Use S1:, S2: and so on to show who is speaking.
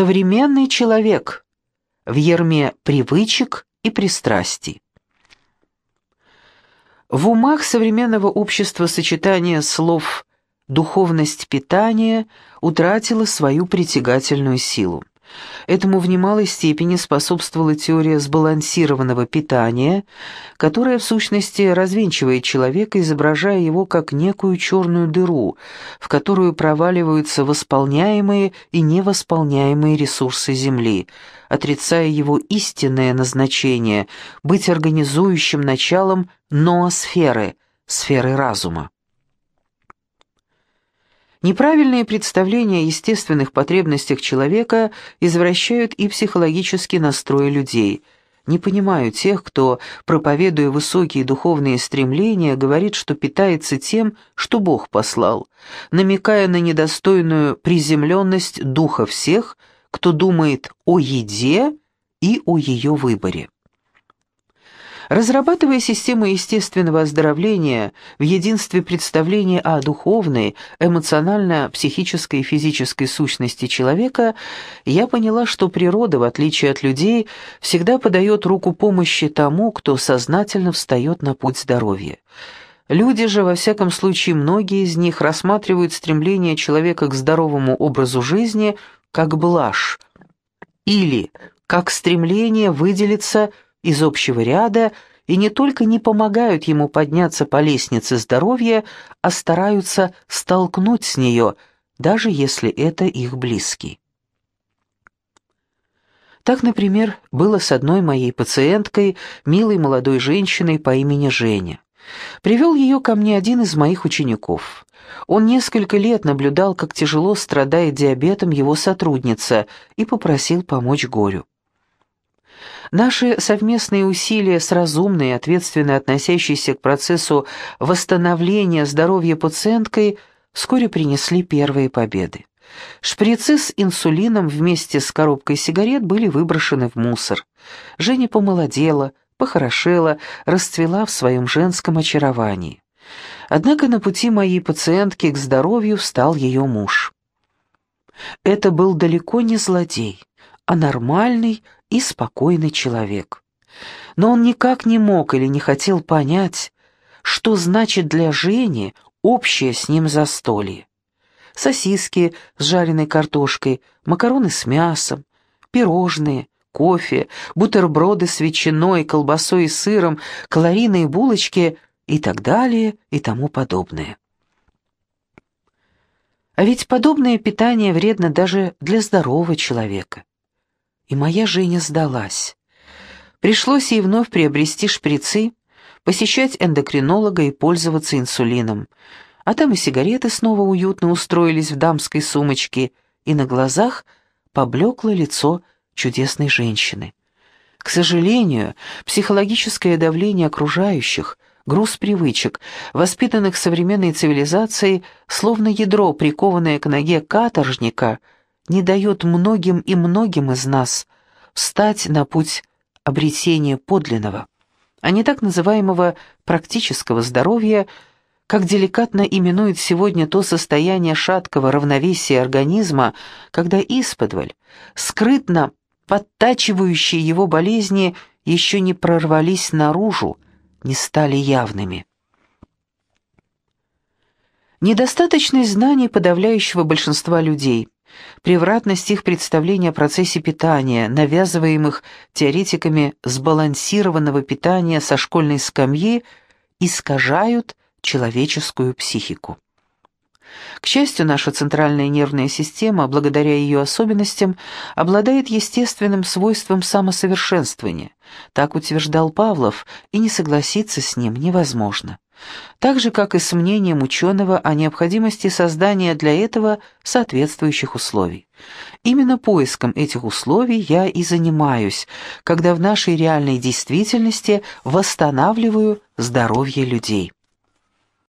S1: современный человек в ерме привычек и пристрастий. В умах современного общества сочетание слов «духовность питания» утратило свою притягательную силу. Этому в немалой степени способствовала теория сбалансированного питания, которая в сущности развенчивает человека, изображая его как некую черную дыру, в которую проваливаются восполняемые и невосполняемые ресурсы Земли, отрицая его истинное назначение – быть организующим началом ноосферы, сферы разума. Неправильные представления о естественных потребностях человека извращают и психологический настрой людей. Не понимаю тех, кто, проповедуя высокие духовные стремления, говорит, что питается тем, что Бог послал, намекая на недостойную приземленность духа всех, кто думает о еде и о ее выборе. Разрабатывая систему естественного оздоровления в единстве представления о духовной, эмоционально-психической и физической сущности человека, я поняла, что природа, в отличие от людей, всегда подает руку помощи тому, кто сознательно встает на путь здоровья. Люди же, во всяком случае, многие из них рассматривают стремление человека к здоровому образу жизни как блажь или как стремление выделиться – из общего ряда и не только не помогают ему подняться по лестнице здоровья, а стараются столкнуть с нее, даже если это их близкий. Так, например, было с одной моей пациенткой, милой молодой женщиной по имени Женя. Привел ее ко мне один из моих учеников. Он несколько лет наблюдал, как тяжело страдает диабетом его сотрудница, и попросил помочь горю. Наши совместные усилия с разумной и ответственно относящейся к процессу восстановления здоровья пациенткой вскоре принесли первые победы. Шприцы с инсулином вместе с коробкой сигарет были выброшены в мусор. Женя помолодела, похорошела, расцвела в своем женском очаровании. Однако на пути моей пациентки к здоровью встал ее муж. Это был далеко не злодей, а нормальный и спокойный человек. Но он никак не мог или не хотел понять, что значит для Жени общее с ним застолье. Сосиски с жареной картошкой, макароны с мясом, пирожные, кофе, бутерброды с ветчиной, колбасой и сыром, калорийные булочки и так далее и тому подобное. А ведь подобное питание вредно даже для здорового человека. И моя Женя сдалась. Пришлось ей вновь приобрести шприцы, посещать эндокринолога и пользоваться инсулином. А там и сигареты снова уютно устроились в дамской сумочке, и на глазах поблекло лицо чудесной женщины. К сожалению, психологическое давление окружающих, груз привычек, воспитанных современной цивилизацией, словно ядро, прикованное к ноге каторжника — не дает многим и многим из нас встать на путь обретения подлинного, а не так называемого практического здоровья, как деликатно именует сегодня то состояние шаткого равновесия организма, когда исподволь, скрытно подтачивающие его болезни еще не прорвались наружу, не стали явными. Недостаточность знаний подавляющего большинства людей – Превратность их представления о процессе питания, навязываемых теоретиками сбалансированного питания со школьной скамьи, искажают человеческую психику. К счастью, наша центральная нервная система, благодаря ее особенностям, обладает естественным свойством самосовершенствования. Так утверждал Павлов, и не согласиться с ним невозможно так же, как и с мнением ученого о необходимости создания для этого соответствующих условий. Именно поиском этих условий я и занимаюсь, когда в нашей реальной действительности восстанавливаю здоровье людей.